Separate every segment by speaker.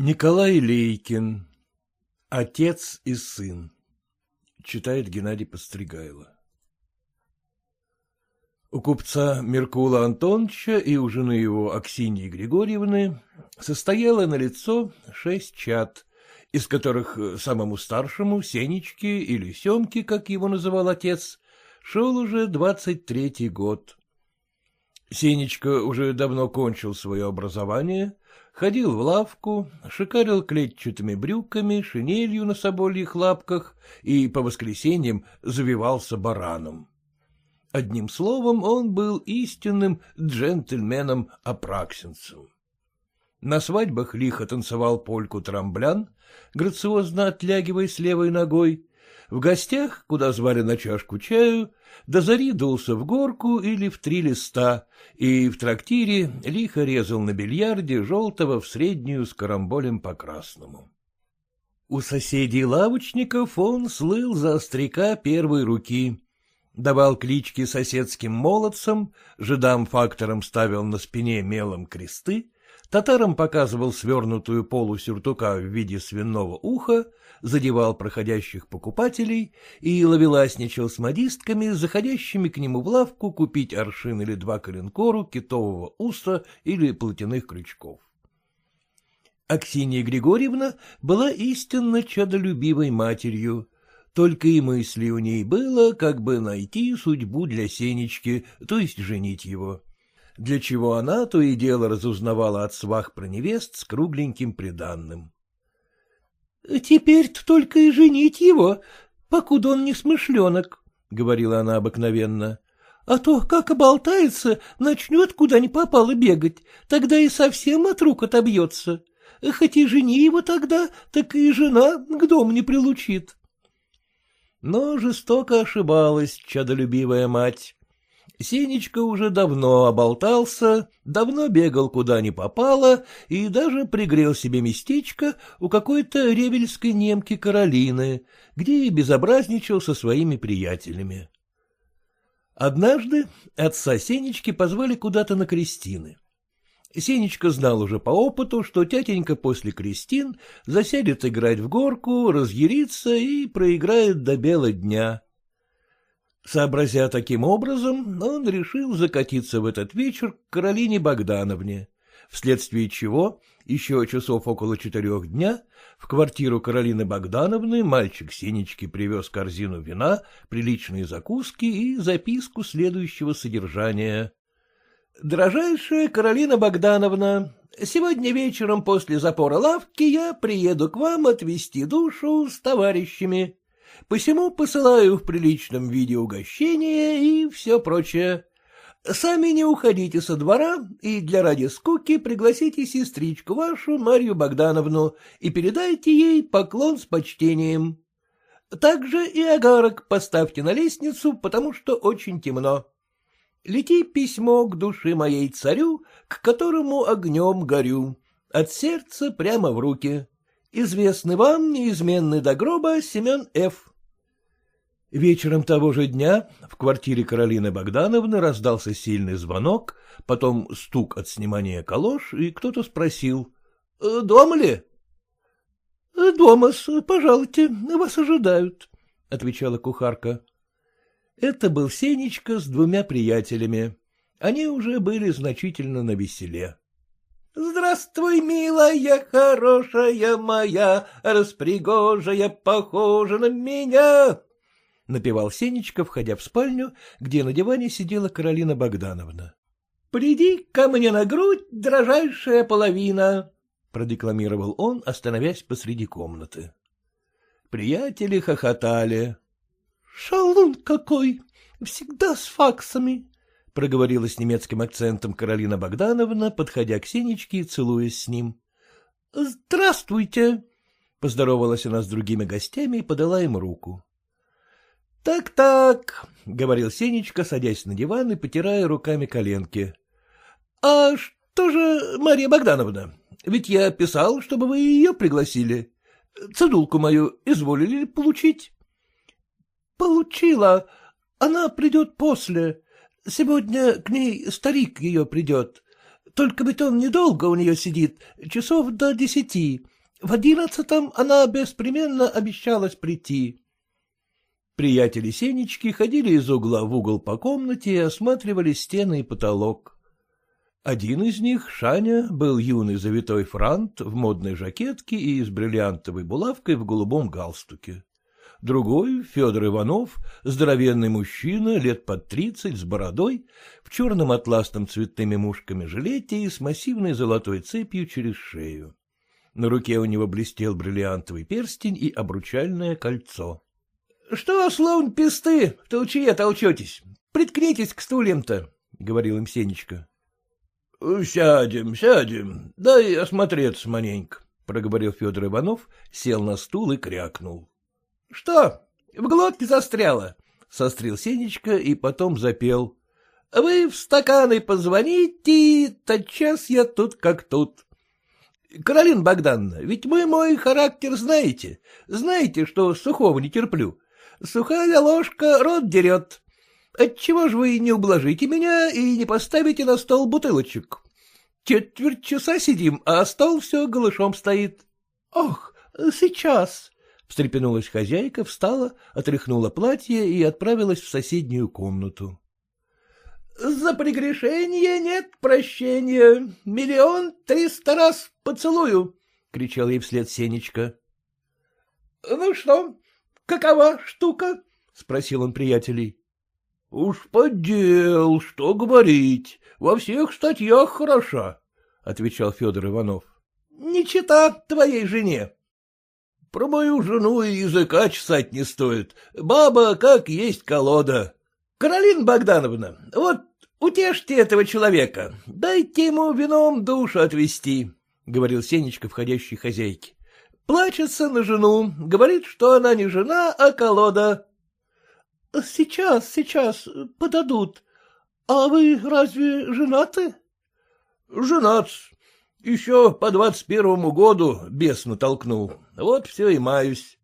Speaker 1: Николай Лейкин. Отец и сын. Читает Геннадий Постригайло. У купца Меркула Антоновича и у жены его Аксиньи Григорьевны состояло на лицо шесть чад, из которых самому старшему, Сенечке или Семке, как его называл отец, шел уже двадцать третий год. Сенечка уже давно кончил свое образование, ходил в лавку, шикарил клетчатыми брюками, шинелью на собольих лапках и по воскресеньям завивался бараном. Одним словом, он был истинным джентльменом-апраксинцем. На свадьбах лихо танцевал польку трамблян, грациозно отлягиваясь левой ногой, в гостях, куда звали на чашку чаю, до зари дулся в горку или в три листа, и в трактире лихо резал на бильярде желтого в среднюю с карамболем по красному. У соседей лавочников он слыл за остряка первой руки, давал клички соседским молодцам, жидам-факторам ставил на спине мелом кресты, татарам показывал свернутую полу сюртука в виде свиного уха, задевал проходящих покупателей и ловеласничал с модистками, заходящими к нему в лавку купить аршин или два коленкору, китового уса или платяных крючков. Аксинья Григорьевна была истинно чадолюбивой матерью, только и мысли у ней было, как бы найти судьбу для Сенечки, то есть женить его. Для чего она то и дело разузнавала от свах про невест с кругленьким приданным. — Теперь-то только и женить его, покуда он не смышленок, — говорила она обыкновенно. — А то, как оболтается, начнет куда ни попало бегать, тогда и совсем от рук отобьется. Хоть и жени его тогда, так и жена к дому не прилучит. Но жестоко ошибалась чадолюбивая мать. Сенечка уже давно оболтался, давно бегал куда ни попало и даже пригрел себе местечко у какой-то ревельской немки Каролины, где и безобразничал со своими приятелями. Однажды отца Сенечки позвали куда-то на крестины. Сенечка знал уже по опыту, что тятенька после крестин засядет играть в горку, разъярится и проиграет до бела дня. Сообразя таким образом, он решил закатиться в этот вечер к Каролине Богдановне, вследствие чего еще часов около четырех дня в квартиру Каролины Богдановны мальчик Сенечки привез корзину вина, приличные закуски и записку следующего содержания. «Дорожайшая Каролина Богдановна, сегодня вечером после запора лавки я приеду к вам отвезти душу с товарищами. Посему посылаю в приличном виде угощения и все прочее. Сами не уходите со двора и для ради скуки пригласите сестричку вашу, Марью Богдановну, и передайте ей поклон с почтением. Также и огарок поставьте на лестницу, потому что очень темно. Лети письмо к душе моей царю, к которому огнем горю, от сердца прямо в руки. Известный вам, неизменный до гроба, Семен Ф. Вечером того же дня в квартире Каролины Богдановны раздался сильный звонок, потом стук от снимания калош, и кто-то спросил. «Э, — Дома ли? «Э, — Дома-с, пожалуйте, вас ожидают, — отвечала кухарка. Это был Сенечка с двумя приятелями. Они уже были значительно навеселе. — Здравствуй, милая, хорошая моя, распригожая, похожа на меня! — напевал Сенечка, входя в спальню, где на диване сидела Каролина Богдановна. — Приди ко мне на грудь, дрожайшая половина! — продекламировал он, остановясь посреди комнаты. Приятели хохотали. Шалун какой! Всегда с факсами! — проговорила с немецким акцентом Каролина Богдановна, подходя к Сенечке и целуясь с ним. — Здравствуйте! — поздоровалась она с другими гостями и подала им руку. «Так, — Так-так, — говорил Сенечка, садясь на диван и потирая руками коленки. — А что же, Мария Богдановна, ведь я писал, чтобы вы ее пригласили. Цедулку мою изволили получить? — Получила. Она придет после. Сегодня к ней старик ее придет. Только ведь он недолго у нее сидит, часов до десяти. В одиннадцатом она беспременно обещалась прийти. Приятели Сенечки ходили из угла в угол по комнате и осматривали стены и потолок. Один из них, Шаня, был юный завитой франт в модной жакетке и с бриллиантовой булавкой в голубом галстуке. Другой, Федор Иванов, здоровенный мужчина, лет под тридцать, с бородой, в черном атласном цветными мушками жилете и с массивной золотой цепью через шею. На руке у него блестел бриллиантовый перстень и обручальное кольцо. — Что, словно песты, в толчье толчетесь? Приткнитесь к стульям-то, — говорил им Сенечка. — Сядем, сядем, дай осмотреться маленько, — проговорил Федор Иванов, сел на стул и крякнул. — Что, в глотке застряло? — сострил Сенечка и потом запел. — Вы в стаканы позвоните, тотчас я тут как тут. — Каролина Богдановна, ведь вы мой характер знаете, знаете, что сухого не терплю. Сухая ложка рот дерет. Отчего же вы не ублажите меня и не поставите на стол бутылочек? Четверть часа сидим, а стол все голышом стоит. — Ох, сейчас! — встрепенулась хозяйка, встала, отряхнула платье и отправилась в соседнюю комнату. — За прегрешение нет прощения. Миллион триста раз поцелую, — кричал ей вслед Сенечка. — Ну что, Какова штука? — спросил он приятелей. — Уж поддел, что говорить, во всех статьях хороша, — отвечал Федор Иванов. — Не чита твоей жене. — Про мою жену и языка чесать не стоит. Баба как есть колода. — Каролина Богдановна, вот утешьте этого человека, дайте ему вином душу отвести, — говорил Сенечка входящей хозяйке. Плачется на жену, говорит, что она не жена, а колода. — Сейчас, сейчас, подадут. А вы разве женаты? — Женат. Еще по двадцать первому году бес натолкнул. Вот все и маюсь.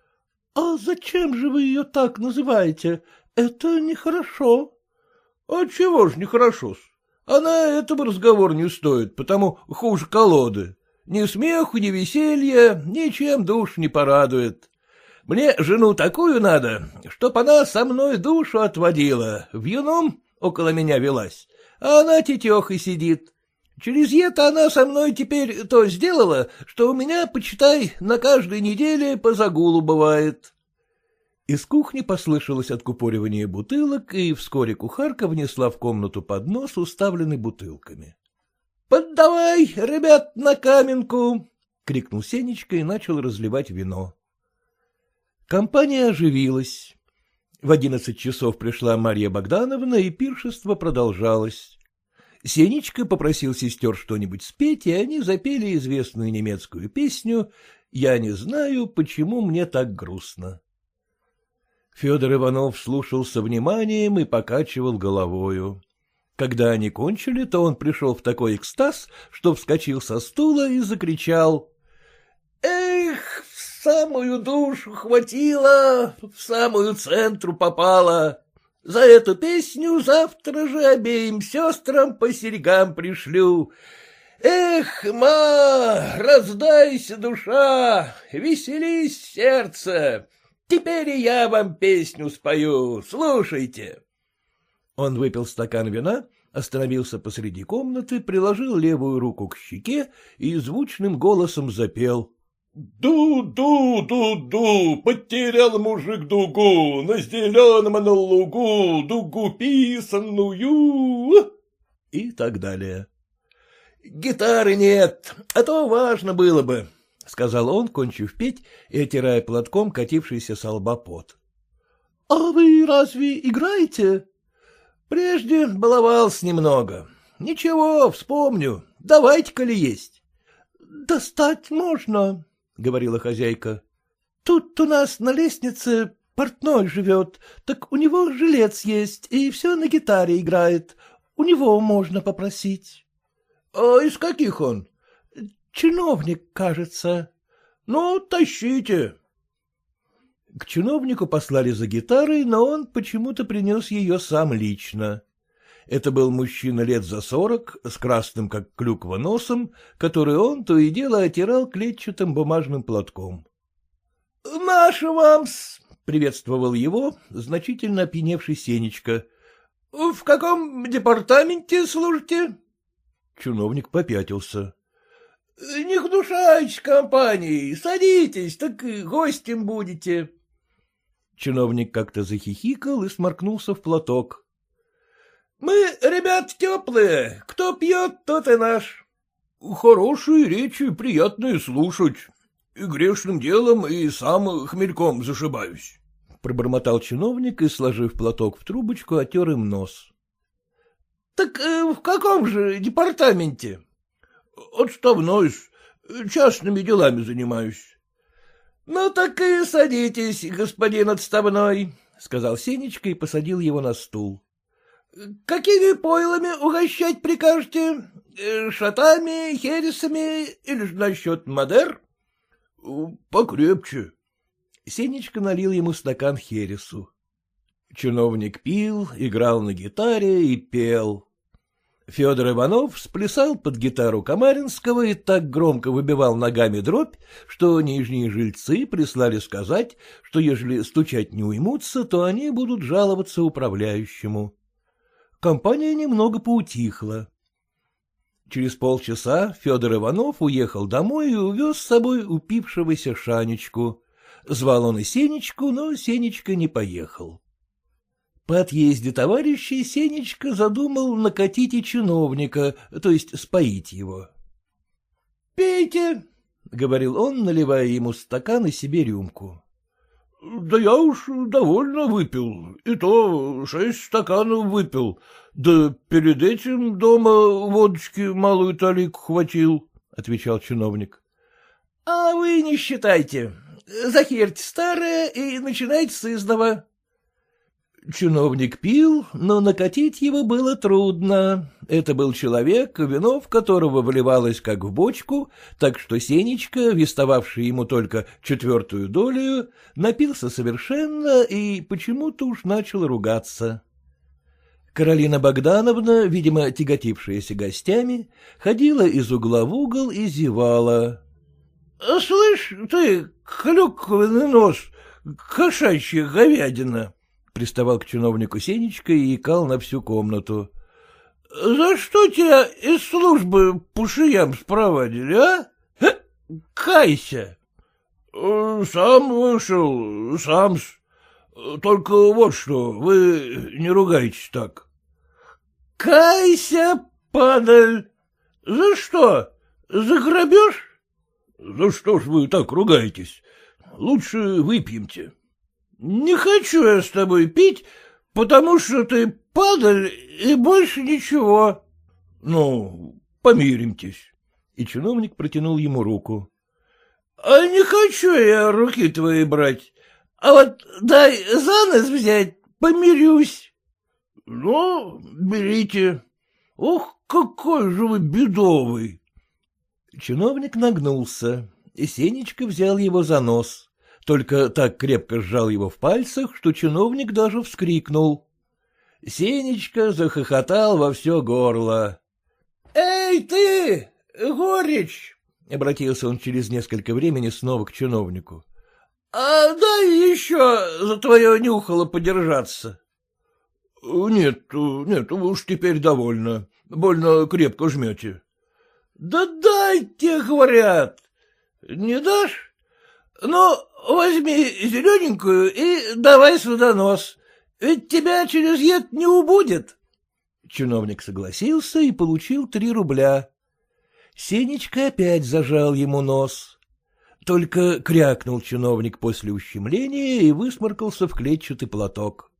Speaker 1: — А зачем же вы ее так называете? Это нехорошо. — А чего ж нехорошо-с? Она этого разговор не стоит, потому хуже колоды. Ни смеху, ни веселья, ничем душ не порадует. Мне жену такую надо, чтоб она со мной душу отводила, в юном около меня велась, а она тетехой сидит. Через это она со мной теперь то сделала, что у меня, почитай, на каждой неделе по загулу бывает. Из кухни послышалось откупоривание бутылок, и вскоре кухарка внесла в комнату поднос, уставленный бутылками. — Поддавай, ребят, на каменку! — крикнул Сенечка и начал разливать вино. Компания оживилась. В одиннадцать часов пришла Марья Богдановна, и пиршество продолжалось. Сенечка попросил сестер что-нибудь спеть, и они запели известную немецкую песню «Я не знаю, почему мне так грустно». Федор Иванов слушал со вниманием и покачивал головою. Когда они кончили, то он пришел в такой экстаз, что вскочил со стула и закричал. — Эх, в самую душу хватило, в самую центру попало. За эту песню завтра же обеим сестрам по серьгам пришлю. Эх, ма, раздайся, душа, веселись, сердце. Теперь и я вам песню спою, слушайте. Он выпил стакан вина, остановился посреди комнаты, приложил левую руку к щеке и звучным голосом запел. «Ду-ду-ду-ду, потерял мужик дугу, на зеленом на лугу, дугу писанную...» И так далее. «Гитары нет, а то важно было бы», — сказал он, кончив петь и отирая платком катившийся со лба пот. — А вы разве играете? Прежде баловался немного. Ничего, вспомню. Давайте-ка ли есть. — Достать можно, — говорила хозяйка. — Тут у нас на лестнице портной живет, так у него жилец есть, и все на гитаре играет. У него можно попросить. — А из каких он? — Чиновник, кажется. — Ну, тащите. К чиновнику послали за гитарой, но он почему-то принес ее сам лично. Это был мужчина лет за сорок, с красным, как клюква, носом, который он то и дело отирал клетчатым бумажным платком. — Маша вам-с! — приветствовал его значительно опьяневший Сенечка. — В каком департаменте служите? Чиновник попятился. — Не гнушайтесь компанией, садитесь, так гостем будете. Чиновник как-то захихикал и сморкнулся в платок. — Мы, ребят, теплые. Кто пьет, тот и наш. — Хорошие речи, приятные слушать. И грешным делом и сам хмельком зашибаюсь. Пробормотал чиновник и, сложив платок в трубочку, отер им нос. — Так э, в каком же департаменте? — Отставной, частными делами занимаюсь. — Ну так и садитесь, господин отставной, — сказал Сенечка и посадил его на стул. — Какими пойлами угощать прикажете? Э, шатами, хересами или же насчет модер? — Покрепче. Сенечка налил ему стакан хересу. Чиновник пил, играл на гитаре и пел. Федор Иванов сплясал под гитару Камаринского и так громко выбивал ногами дробь, что нижние жильцы прислали сказать, что ежели стучать не уймутся, то они будут жаловаться управляющему компания немного поутихла. Через полчаса Федор Иванов уехал домой и увез с собой упившегося Шанечку. Звал он и Сенечку, но Сенечка не поехал. По отъезде товарищей Сенечка задумал накатить и чиновника, то есть споить его. — Пейте, — говорил он, наливая ему стакан и себе рюмку. — Да я уж довольно выпил, и то шесть стаканов выпил, да перед этим дома водочки малую талику хватил, — отвечал чиновник. — А вы не считайте. Захерьте старое и начинайте с издова. Чиновник пил, но накатить его было трудно. Это был человек, вино в которого вливалось как в бочку, так что Сенечка, вестовавший ему только четвертую долю, напился совершенно и почему-то уж начал ругаться. Каролина Богдановна, видимо, тяготившаяся гостями, ходила из угла в угол и зевала. — Слышь, ты, клюквенный нос, кошачья говядина! Приставал к чиновнику Сенечка и икал на всю комнату. — За что тебя из службы пушиям спровадили, а? Ха, кайся! — Сам вышел, сам -с. Только вот что, вы не ругайтесь так. — Кайся, падаль! За что? За грабеж? — За что ж вы так ругаетесь? Лучше выпьемте. — Не хочу я с тобой пить, потому что ты падаль и больше ничего. — Ну, помиримтесь. И чиновник протянул ему руку. — А не хочу я руки твои брать, а вот дай за нос взять, помирюсь. — Ну, берите. Ох, какой же вы бедовый! Чиновник нагнулся, и Сенечка взял его за нос только так крепко сжал его в пальцах, что чиновник даже вскрикнул. Сенечка захохотал во все горло. — Эй, ты, горечь! — обратился он через несколько времени снова к чиновнику. — А дай еще за твое нюхало подержаться. — Нет, нет, уж теперь довольно. Больно крепко жмете. — Да дайте, говорят. Не дашь? Ну, возьми зелененькую и давай сюда нос, ведь тебя через ед не убудет. Чиновник согласился и получил три рубля. Сенечка опять зажал ему нос. Только крякнул чиновник после ущемления и высморкался в клетчатый платок.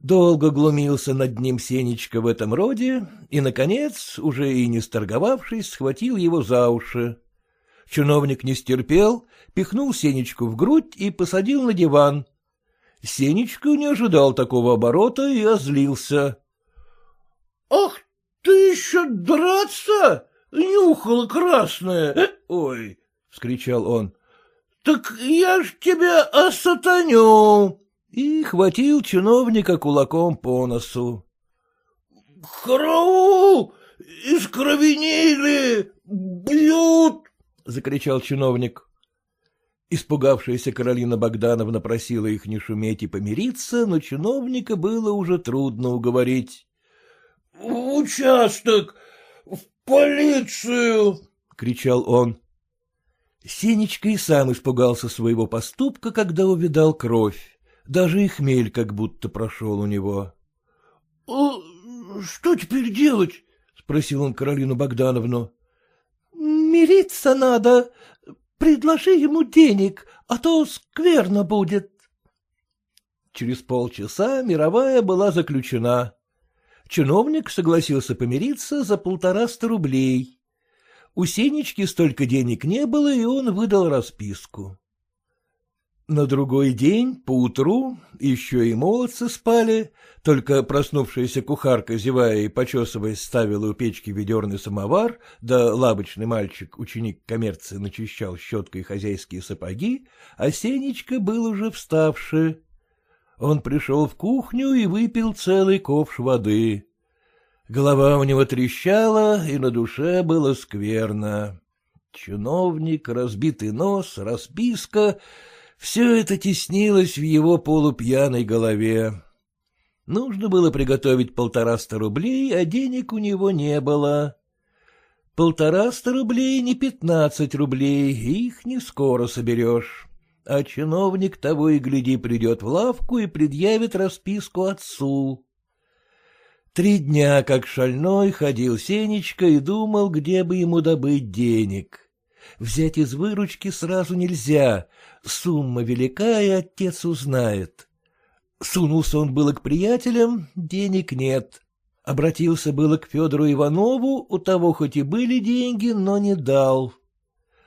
Speaker 1: Долго глумился над ним Сенечка в этом роде, и, наконец, уже и не сторговавшись, схватил его за уши. Чиновник не стерпел, пихнул Сенечку в грудь и посадил на диван. Сенечка не ожидал такого оборота и озлился. — Ах, ты еще драться? Нюхала красная. Ой, — вскричал он. — Так я ж тебя осатаню. И хватил чиновника кулаком по носу. — Караул! Искровенили! Бьют! — закричал чиновник. Испугавшаяся Каролина Богдановна просила их не шуметь и помириться, но чиновника было уже трудно уговорить. — участок! В полицию! — кричал он. Сенечка и сам испугался своего поступка, когда увидал кровь. Даже и хмель как будто прошел у него. «А — Что теперь делать? — спросил он Каролину Богдановну. — Мириться надо. Предложи ему денег, а то скверно будет. Через полчаса мировая была заключена. Чиновник согласился помириться за полтораста рублей. У Сенечки столько денег не было, и он выдал расписку. На другой день, поутру, еще и молодцы спали, только проснувшаяся кухарка, зевая и почесываясь, ставила у печки ведерный самовар, да лабочный мальчик, ученик коммерции, начищал щеткой хозяйские сапоги, а Сенечка был уже вставший. Он пришел в кухню и выпил целый ковш воды. Голова у него трещала, и на душе было скверно. Чиновник, разбитый нос, расписка все это теснилось в его полупьяной голове. Нужно было приготовить полтораста рублей, а денег у него не было. Полтораста рублей не пятнадцать рублей, их не скоро соберешь. А чиновник того и гляди придет в лавку и предъявит расписку отцу. Три дня, как шальной, ходил Сенечка и думал, где бы ему добыть денег. Взять из выручки сразу нельзя, сумма велика, и отец узнает. Сунулся он было к приятелям, денег нет. Обратился было к Федору Иванову, у того хоть и были деньги, но не дал.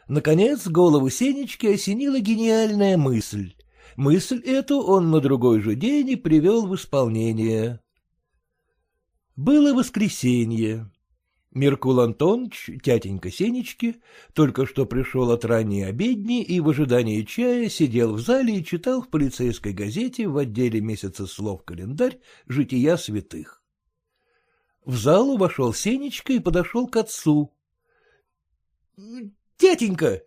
Speaker 1: Наконец голову Сенечки осенила гениальная мысль. Мысль эту он на другой же день и привел в исполнение. Было воскресенье. Меркул Антонович, тятенька Сенечки, только что пришел от ранней обедни и в ожидании чая сидел в зале и читал в полицейской газете в отделе месяца слов календарь «Жития святых». В залу вошел Сенечка и подошел к отцу. — Тятенька,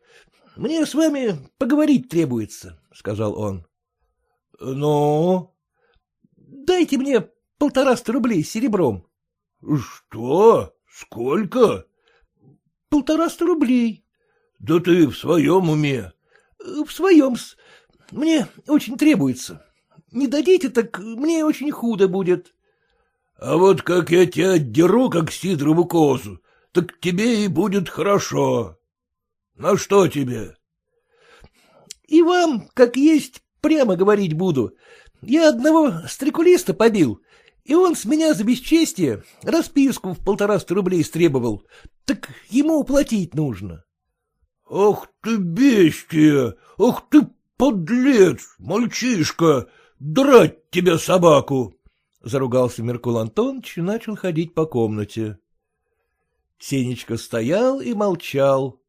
Speaker 1: мне с вами поговорить требуется, — сказал он. — Ну? — Дайте мне полтораста рублей серебром. — Что? Сколько? — Полтораста рублей. — Да ты в своем уме? — В своем-с. Мне очень требуется. Не дадите, так мне очень худо будет. — А вот как я тебя отдеру, как сидорову козу, так тебе и будет хорошо. На что тебе? — И вам, как есть, прямо говорить буду. Я одного стрекулиста побил, и он с меня за бесчестие расписку в полтораста рублей стребовал. Так ему уплатить нужно. — Ах ты бестия! Ах ты подлец, мальчишка! Драть тебя собаку! — заругался Меркул Антонович и начал ходить по комнате. Сенечка стоял и молчал.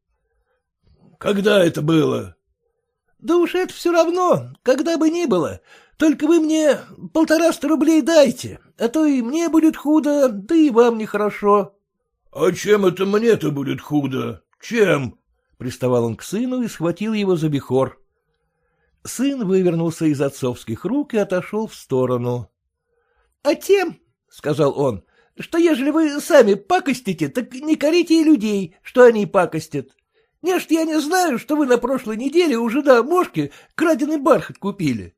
Speaker 1: — Когда это было? — Да уж это все равно, когда бы ни было. Только вы мне полтораста рублей дайте, а то и мне будет худо, да и вам нехорошо. — А чем это мне-то будет худо? Чем? — приставал он к сыну и схватил его за бихор. Сын вывернулся из отцовских рук и отошел в сторону. — А тем, — сказал он, — что ежели вы сами пакостите, так не корите и людей, что они пакостят. Нечто я не знаю, что вы на прошлой неделе уже до мошки краденый бархат купили. —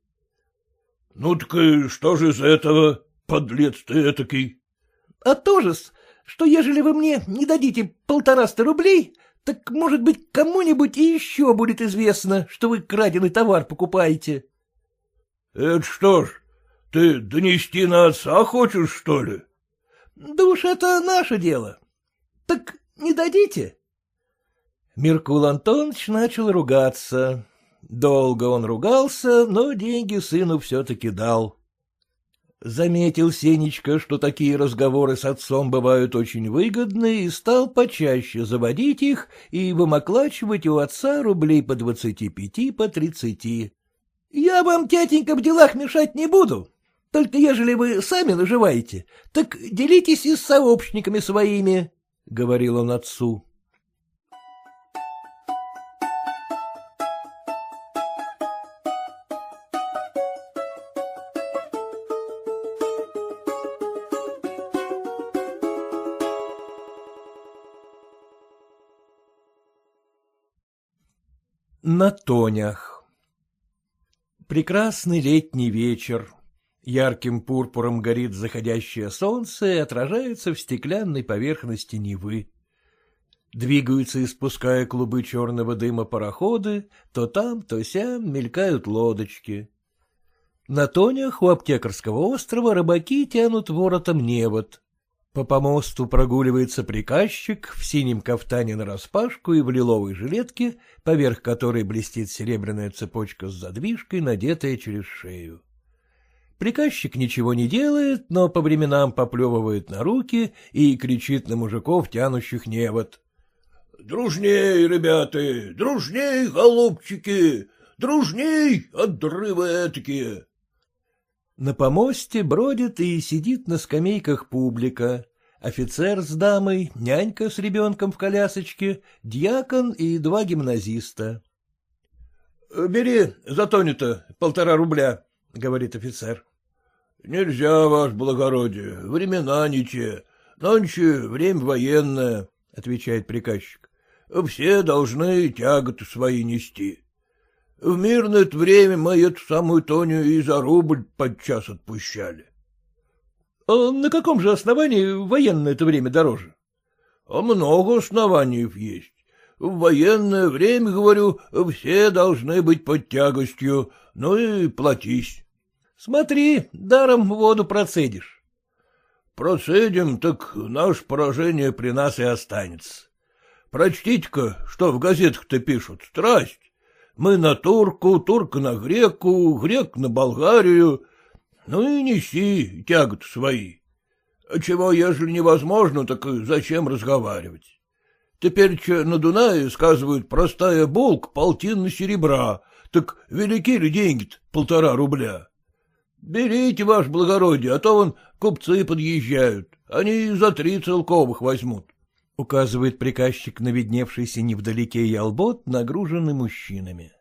Speaker 1: Ну так и что же из этого, подлец ты этакий? — А то же-с, что ежели вы мне не дадите полтораста рублей, так, может быть, кому-нибудь и еще будет известно, что вы краденый товар покупаете. — Это что ж, ты донести на отца хочешь, что ли? — Да уж это наше дело. Так не дадите? Меркул Антонович начал ругаться. Долго он ругался, но деньги сыну все-таки дал. Заметил Сенечка, что такие разговоры с отцом бывают очень выгодны, и стал почаще заводить их и вымоклачивать у отца рублей по двадцати пяти, по тридцати. — Я вам, тятенька, в делах мешать не буду. Только ежели вы сами наживаете, так делитесь и с сообщниками своими, — говорил он отцу. На тонях Прекрасный летний вечер. Ярким пурпуром горит заходящее солнце и отражается в стеклянной поверхности Невы. Двигаются, испуская клубы черного дыма пароходы, то там, то сям мелькают лодочки. На тонях у аптекарского острова рыбаки тянут воротом невод. По помосту прогуливается приказчик в синем кафтане нараспашку и в лиловой жилетке, поверх которой блестит серебряная цепочка с задвижкой, надетая через шею. Приказчик ничего не делает, но по временам поплевывает на руки и кричит на мужиков, тянущих невод. — Дружней, ребята, дружней, голубчики, дружней, отрывы этакие! На помосте бродит и сидит на скамейках публика. Офицер с дамой, нянька с ребенком в колясочке, дьякон и два гимназиста. — Бери за Тоню-то полтора рубля, — говорит офицер. — Нельзя, ваше благородие, времена не те. Нонче время военное, — отвечает приказчик. — Все должны тяготы свои нести. В мирное время мы эту самую Тоню и за рубль подчас отпущали. — А на каком же основании военное это время дороже? — А много оснований есть. В военное время, говорю, все должны быть под тягостью, ну и платись. — Смотри, даром воду процедишь. — Процедим, так наше поражение при нас и останется. Прочтите-ка, что в газетах-то пишут, страсть. Мы на турку, турка на греку, грек на Болгарию. Ну и неси тягот свои. Чего, ежели невозможно, так зачем разговаривать? Теперь че на Дунае, сказывают, простая булка полтинна серебра, так велики ли деньги-то полтора рубля? Берите, ваше благородие, а то вон купцы подъезжают, они за три целковых возьмут указывает приказчик на видневшийся невдалеке ялбот, нагруженный мужчинами.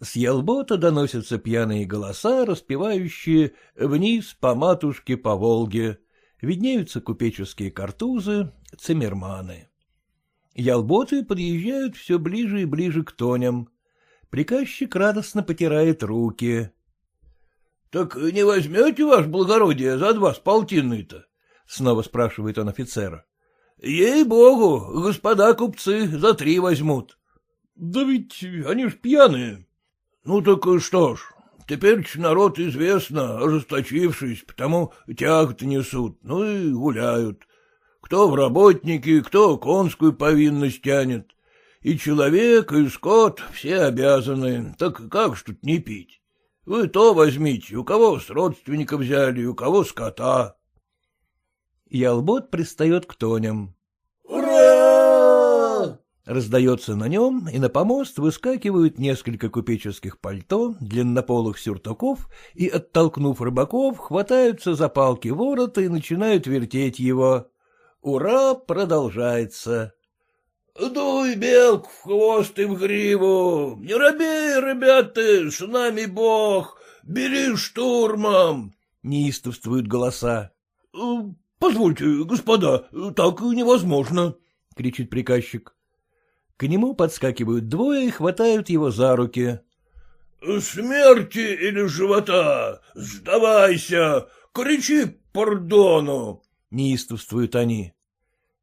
Speaker 1: С ялбота доносятся пьяные голоса, распевающие «Вниз по матушке по Волге», виднеются купеческие картузы, цимерманы. Ялботы подъезжают все ближе и ближе к тоням. Приказчик радостно потирает руки. — Так не возьмете, ваше благородие, за два с полтинной-то? — снова спрашивает он офицера. — Ей-богу, господа купцы за три возьмут. — Да ведь они ж пьяные. — Ну так что ж, теперь народ известно, ожесточившись, потому тягот несут, ну и гуляют. Кто в работники, кто конскую повинность тянет. И человек, и скот все обязаны, так как ж тут не пить? Вы то возьмите, у кого с родственника взяли, у кого скота. Ялбот пристает к тоням. «Ура!» Раздается на нем, и на помост выскакивают несколько купеческих пальто, длиннополых сюртуков и, оттолкнув рыбаков, хватаются за палки ворота и начинают вертеть его. Ура продолжается. «Дуй, белку, в хвост и в гриву! Не робей, ребята, с нами бог! Бери штурмом!» — неистовствуют голоса. — Позвольте, господа, так невозможно, — кричит приказчик. К нему подскакивают двое и хватают его за руки. — Смерти или живота? Сдавайся! Кричи пардону! — неистовствуют они.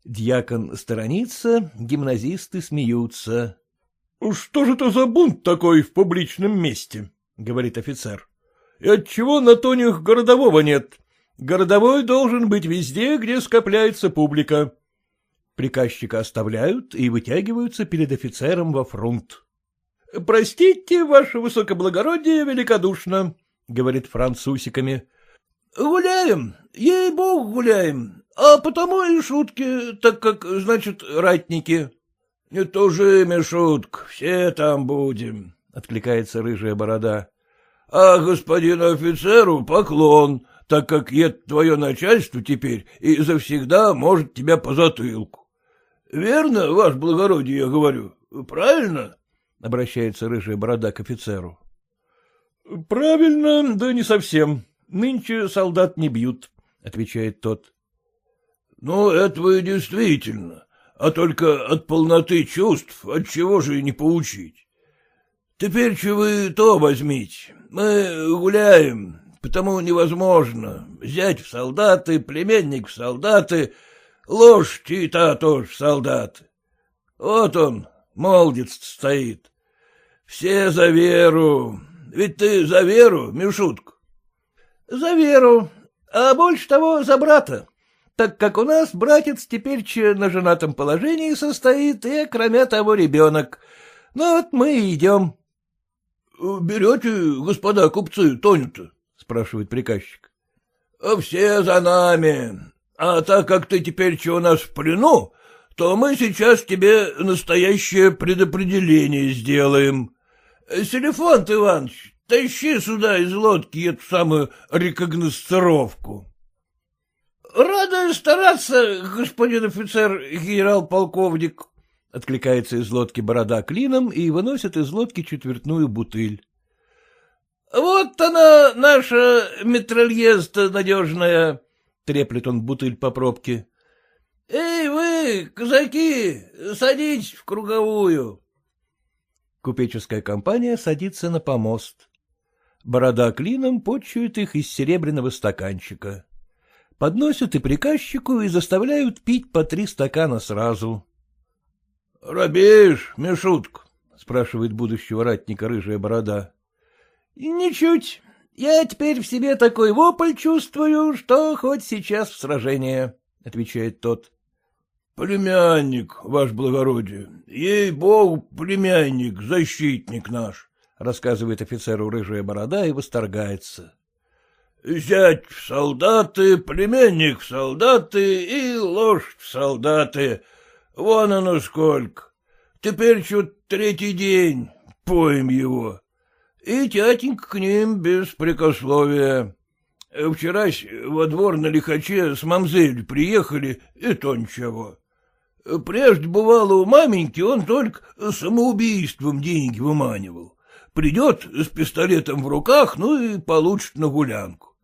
Speaker 1: Дьякон сторонится, гимназисты смеются. — Что же это за бунт такой в публичном месте? — говорит офицер. — И отчего на тонях городового нет? Городовой должен быть везде, где скопляется публика. Приказчика оставляют и вытягиваются перед офицером во фронт. — Простите, ваше высокоблагородие, великодушно, — говорит Франц с усиками. — Гуляем, ей-богу, гуляем, а потому и шутки, так как, значит, ратники. — Не тужи, Мишутк, все там будем, — откликается рыжая борода. — а господину офицеру поклон, так как это твое начальство теперь и завсегда может тебя по затылку. Верно, ваше благородие, я говорю, правильно? — обращается рыжая борода к офицеру. — Правильно, да не совсем. Нынче солдат не бьют, — отвечает тот. — Ну, этого и действительно, а только от полноты чувств от чего же и не поучить. Теперь че вы то возьмите, мы гуляем, потому невозможно. Взять в солдаты, племенник в солдаты, лошадь и та тоже в солдаты. Вот он, молодец стоит. Все за веру. Ведь ты за веру, Мишутка? — За веру, а больше того за брата, так как у нас братец теперь на женатом положении состоит, и, кроме того, ребенок. Ну вот мы и идем. — Берете, господа купцы, Тоню-то? — спрашивает приказчик. — Все за нами. А так как ты теперь у нас в плену, то мы сейчас тебе настоящее предопределение сделаем. Селефонт Иванович, тащи сюда из лодки эту самую рекогносцировку. — Рада стараться, господин офицер, генерал-полковник, — откликается из лодки борода клином и выносит из лодки четвертную бутыль. — Вот она, наша метрольезда надежная, — треплет он бутыль по пробке. — Эй, вы, казаки, садитесь в круговую. Купеческая компания садится на помост. Борода клином почует их из серебряного стаканчика. Подносят и приказчику и заставляют пить по три стакана сразу. — Робеешь, Мишутка? — спрашивает будущего ратника рыжая борода. — Ничуть. Я теперь в себе такой вопль чувствую, что хоть сейчас в сражение, — отвечает тот. — Племянник, ваш благородие, ей-богу, племянник, защитник наш, — рассказывает офицеру рыжая борода и восторгается. — Зять в солдаты, племянник в солдаты и лошадь в солдаты. Вон оно сколько. Теперь чуть третий день, поем его. И тятенька к ним без прикословия. Вчерась во двор на лихаче с мамзель приехали, и то ничего. Прежде бывало у маменьки, он только самоубийством деньги выманивал. Придет с пистолетом в руках, ну и получит на гулянку.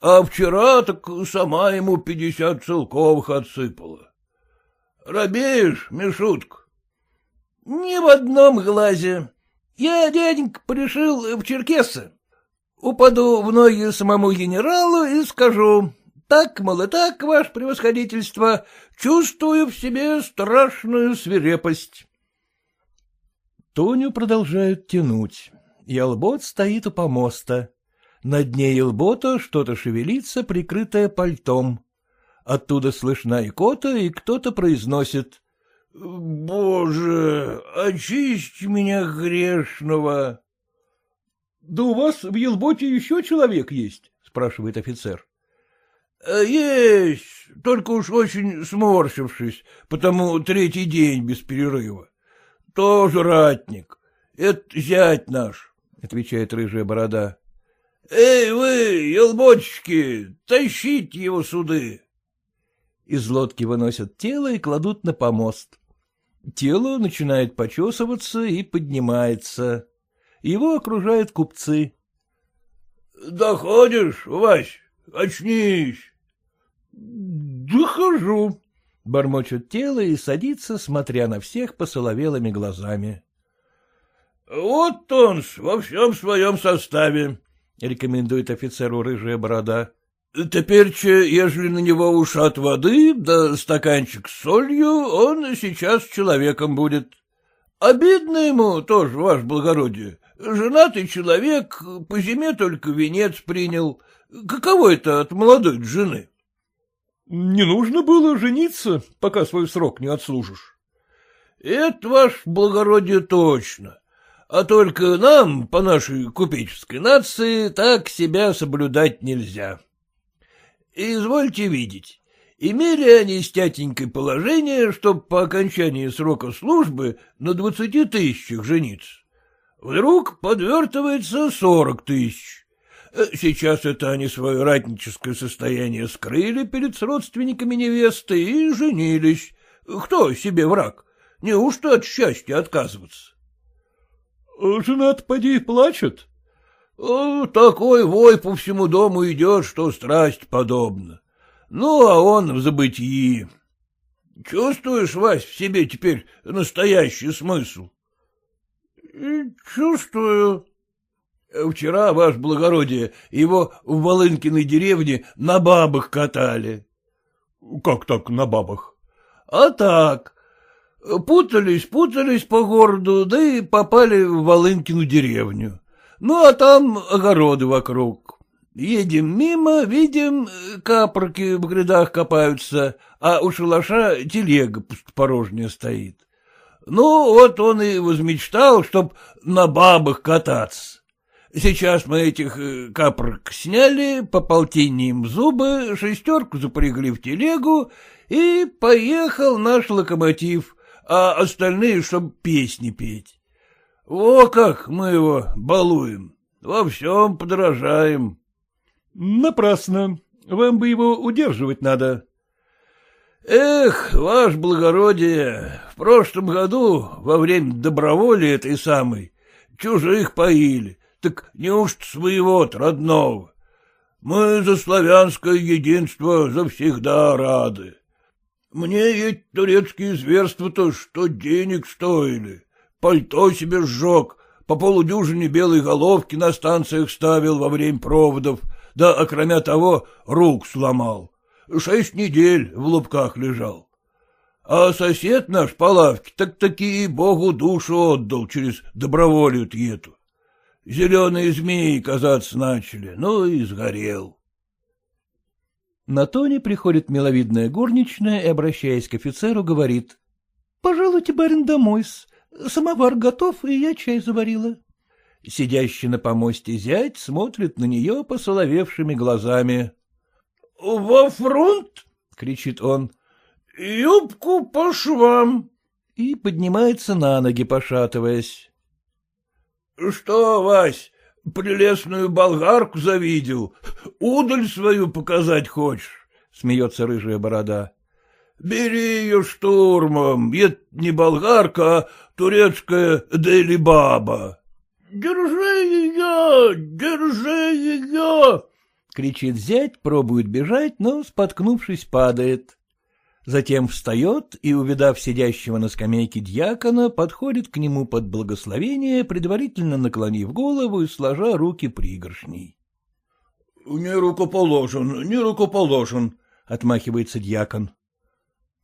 Speaker 1: А вчера так сама ему пятьдесят целковых отсыпала. Робеешь, Мишутка? — Ни в одном глазе. Я, дяденька, пришел в Черкесы. Упаду в ноги самому генералу и скажу, так, мол, и так, ваше превосходительство, чувствую в себе страшную свирепость. Тоню продолжают тянуть. Елбот стоит у помоста. На дне елбота что-то шевелится, прикрытое пальтом. Оттуда слышна икота, и кто-то произносит. — Боже, очисти меня грешного! — Да у вас в елботе еще человек есть? — спрашивает офицер. Э, — Есть, только уж очень сморщившись, потому третий день без перерыва. Тоже ратник. Это зять наш, — отвечает рыжая борода. — Эй, вы, елботчики, тащите его суды. Из лодки выносят тело и кладут на помост. Тело начинает почесываться и поднимается. Его окружают купцы. — Доходишь, Вась? Очнись. — Дохожу, — бормочет тело и садится, смотря на всех посоловелыми глазами. — Вот он во всем своем составе, — рекомендует офицеру рыжая борода. — Теперь, ежели на него ушат воды, да стаканчик с солью, он сейчас человеком будет. Обидно ему тоже, ваше благородие. Женатый человек, по зиме только венец принял, Каково это от молодой жены? — Не нужно было жениться, пока свой срок не отслужишь. — Это, ваш благородие, точно. А только нам, по нашей купеческой нации, так себя соблюдать нельзя. Извольте видеть, имели они с тятенькой положение, чтоб по окончании срока службы на двадцати тысячах жениться. Вдруг подвертывается сорок тысяч. Э, сейчас это они свое ратническое состояние скрыли перед родственниками невесты и женились. Кто себе враг? Неужто от счастья отказываться? — Жена-то поди плачет. Такой вой по всему дому идет, что страсть подобна. Ну, а он в забытии. Чувствуешь, Вась, в себе теперь настоящий смысл? — Чувствую. — Вчера, ваше благородие, его в Волынкиной деревне на бабах катали. — Как так на бабах? — А так. Путались, путались по городу, да и попали в Волынкину деревню. Ну, а там огороды вокруг. Едем мимо, видим, капорки в грядах копаются, а у шалаша телега пустопорожняя стоит. Ну, вот он и возмечтал, чтоб на бабах кататься. Сейчас мы этих э, капорок сняли, по полтине им зубы, шестерку запрягли в телегу, и поехал наш локомотив, а остальные, чтоб песни петь. О, как мы его балуем, во всем подражаем. — Напрасно. Вам бы его удерживать надо. — Эх, ваш благородие, в прошлом году, во время доброволия этой самой, чужих поили, так неужто своего-то родного? Мы за славянское единство завсегда рады. Мне эти турецкие зверства-то что денег стоили пальто себе сжег, по полудюжине белой головки на станциях ставил во время проводов, да, окромя того, рук сломал. Шесть недель в лупках лежал. А сосед наш по лавке так таки богу душу отдал через доброволию эту. Зеленые змеи казаться начали, ну и сгорел.
Speaker 2: На тоне приходит миловидная горничная и, обращаясь к офицеру, говорит. — Пожалуйте, барин, домой-с. Самовар готов, и я чай заварила. Сидящий на помосте зять смотрит на нее посоловевшими глазами.
Speaker 1: — Во фронт? — кричит он. — Юбку по швам.
Speaker 2: И поднимается на ноги, пошатываясь.
Speaker 1: — Что, Вась, прелестную болгарку завидел? Удаль свою показать хочешь? — смеется рыжая борода. Бери ее штурмом, это не болгарка, а турецкая Дели-баба. — Держи ее, держи ее!
Speaker 2: — кричит зять, пробует бежать, но, споткнувшись, падает. Затем встает и, увидав сидящего на скамейке дьякона, подходит к нему под благословение, предварительно наклонив голову и сложа руки пригоршней.
Speaker 1: — Не рукоположен, не рукоположен, — отмахивается дьякон.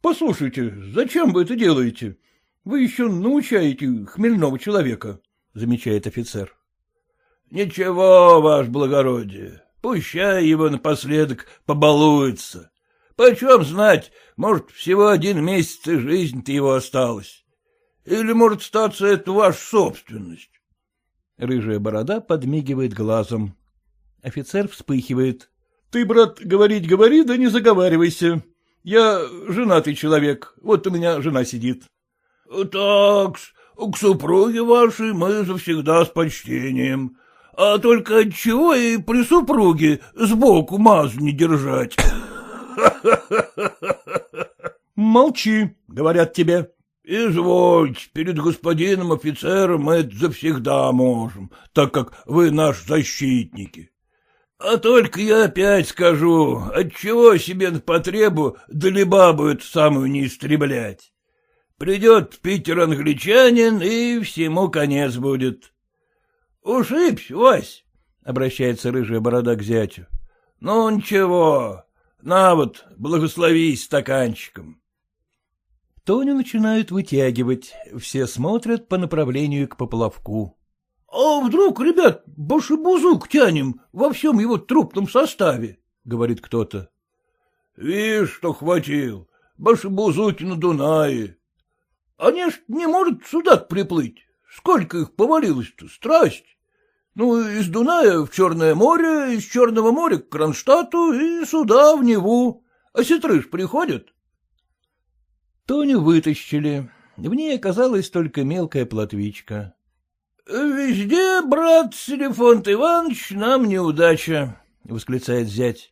Speaker 1: Послушайте, зачем вы это делаете? Вы еще научаете хмельного человека, — замечает офицер. — Ничего, ваше благородие, пущай его напоследок побалуется. Почем знать, может, всего один месяц и жизнь-то его осталась. Или, может, статься это ваша собственность.
Speaker 2: Рыжая борода подмигивает глазом. Офицер вспыхивает. — Ты, брат, говорить говори, да не заговаривайся. Я женатый человек, вот у меня жена сидит.
Speaker 1: — Так, к супруге вашей мы завсегда с почтением. А только отчего и при супруге сбоку мазу не держать?
Speaker 2: — Молчи, — говорят тебе.
Speaker 1: — Извольте, перед господином офицером мы это завсегда можем, так как вы наши защитники. А только я опять скажу, отчего себе на потребу долибабу эту самую не истреблять. Придет в Питер англичанин, и всему конец будет. — Ушибсь, Вась, — обращается рыжая борода к зятю. — Ну, ничего, на вот, благословись стаканчиком.
Speaker 2: Тоню начинают вытягивать, все смотрят по направлению к поплавку.
Speaker 1: — А вдруг, ребят, башибузук тянем во всем его трупном составе? — говорит кто-то. — Вишь, что хватил, башибузуки на Дунае. Они ж не может сюда приплыть. Сколько их повалилось-то, страсть. Ну, из Дуная в Черное море, из Черного моря к Кронштадту и сюда, в Неву. А сестры приходят.
Speaker 2: Тоню вытащили. В ней оказалась только мелкая плотвичка.
Speaker 1: — Везде, брат Селефонт Иванович, нам неудача, — восклицает зять.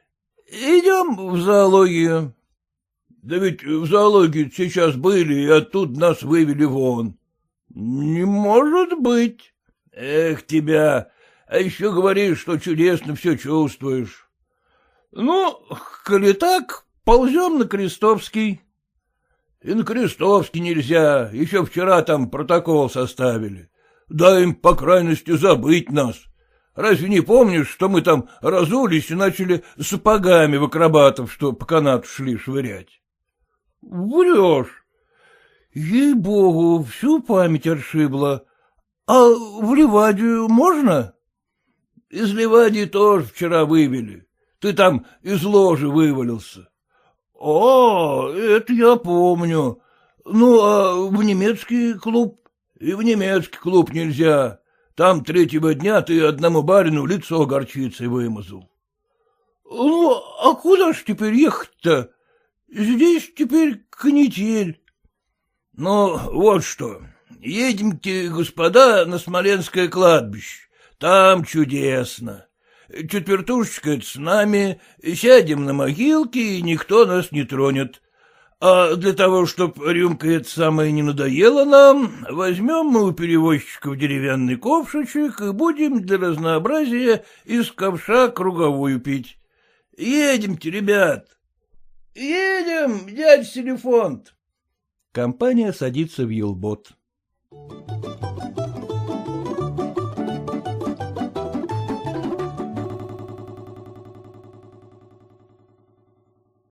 Speaker 1: — Идем в зоологию. — Да ведь в зоологии сейчас были, и оттуда нас вывели вон. — Не может быть. — Эх тебя, а еще говоришь, что чудесно все чувствуешь. — Ну, коли так, ползем на Крестовский. — И на Крестовский нельзя, еще вчера там протокол составили. Дай им, по крайности, забыть нас. Разве не помнишь, что мы там разулись и начали сапогами в акробатов, что по канату шли швырять? — Врешь. Ей-богу, всю память отшибла. А в Ливадию можно? — Из Ливадии тоже вчера вывели. Ты там из ложи вывалился. — О, это я помню. Ну, а в немецкий клуб? И в немецкий клуб нельзя. Там третьего дня ты одному барину лицо горчицей вымазал. — Ну, а куда ж теперь ехать-то? Здесь теперь канитель. — Ну, вот что. Едемте, господа, на Смоленское кладбище. Там чудесно. Четвертушечка — с нами, сядем на могилке, и никто нас не тронет. А для того, чтоб рюмка эта самая не надоела нам, возьмем мы у перевозчиков деревянный ковшичек и будем для разнообразия из ковша круговую пить. Едемте, ребят. Едем, дядь Селефонт.
Speaker 2: Компания садится в елбот. Thank you.